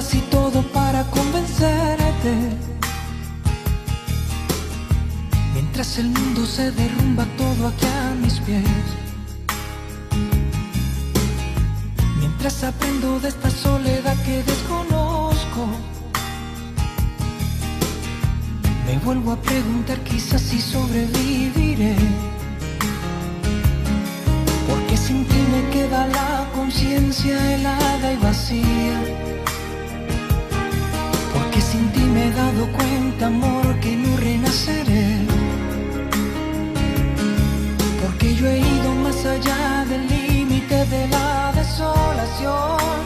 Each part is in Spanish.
casi todo para convencerte. Mientras el mundo se derrumba todo aquí a mis pies. Mientras aprendo de esta soledad que desconozco. Me vuelvo a preguntar quizás si sobreviviré. Me he dado cuenta, amor, que no renaceré. Porque yo he ido más allá del límite de la desolación.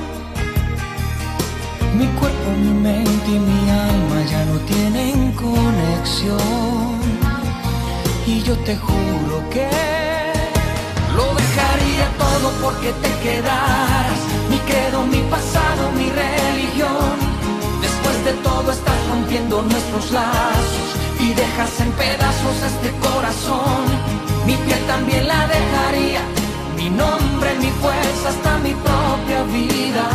Mi cuerpo, mi mente y mi alma ya no tienen conexión. Y yo te juro que lo dejaría todo porque te quedaras. Rompiendo nuestros lazos y dejas en pedazos este corazón. Mi piel también la dejaría. Mi nombre, mi fuerza, hasta mi propia vida.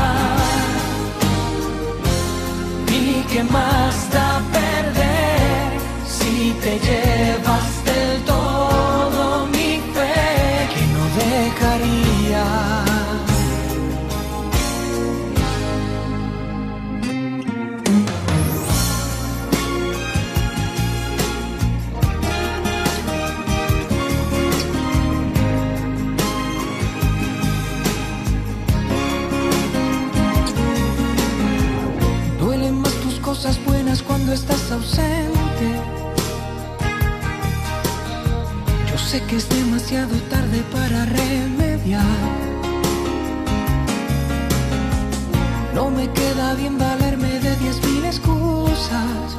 ¿Y qué más da perder si te llevas del todo mi fe que no dejaría? Cuando estás ausente. Yo sé que es demasiado tarde para remediar. No me queda bien valerme de diez mil excusas.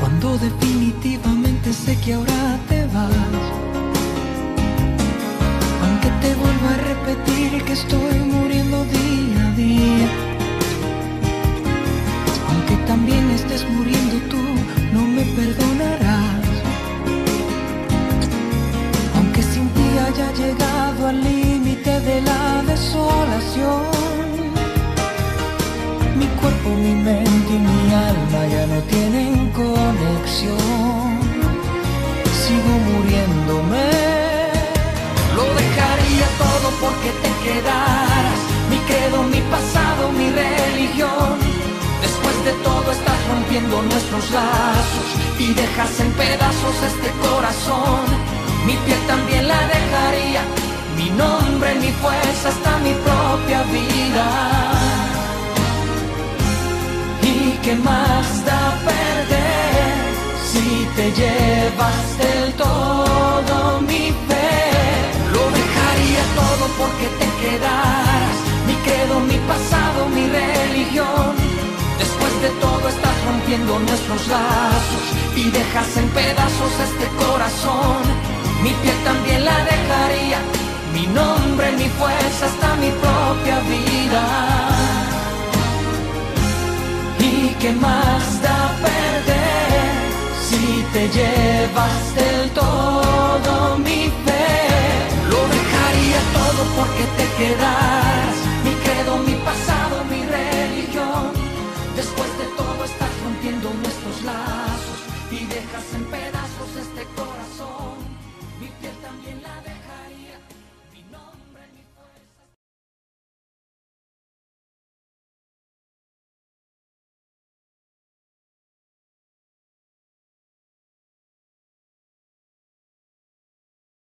Cuando definitivamente sé que ahora te vas. Aunque te vuelvo a repetir que estoy muriendo día a día. Mi cuerpo, mi mente y mi alma ya no tienen conexión. Sigo muriéndome. Lo dejaría todo porque te quedaras. Mi credo, mi pasado, mi religión. Después de todo estás rompiendo nuestros lazos y dejas en pedazos este corazón. Mi piel también la dejaría. Mi nombre, mi fuerza, hasta mi propia vida. ¿Y qué más da perder si te llevas del todo mi fe? Lo dejaría todo porque te quedaras. Mi credo, mi pasado, mi religión. Después de todo estás rompiendo nuestros lazos y dejas en pedazos este corazón. Mi piel también la dejaría. Mi nombre, mi fuerza, hasta mi propia vida. ¿Y qué más da perder si te llevas del todo mi fe? Lo dejaría todo porque te quedas.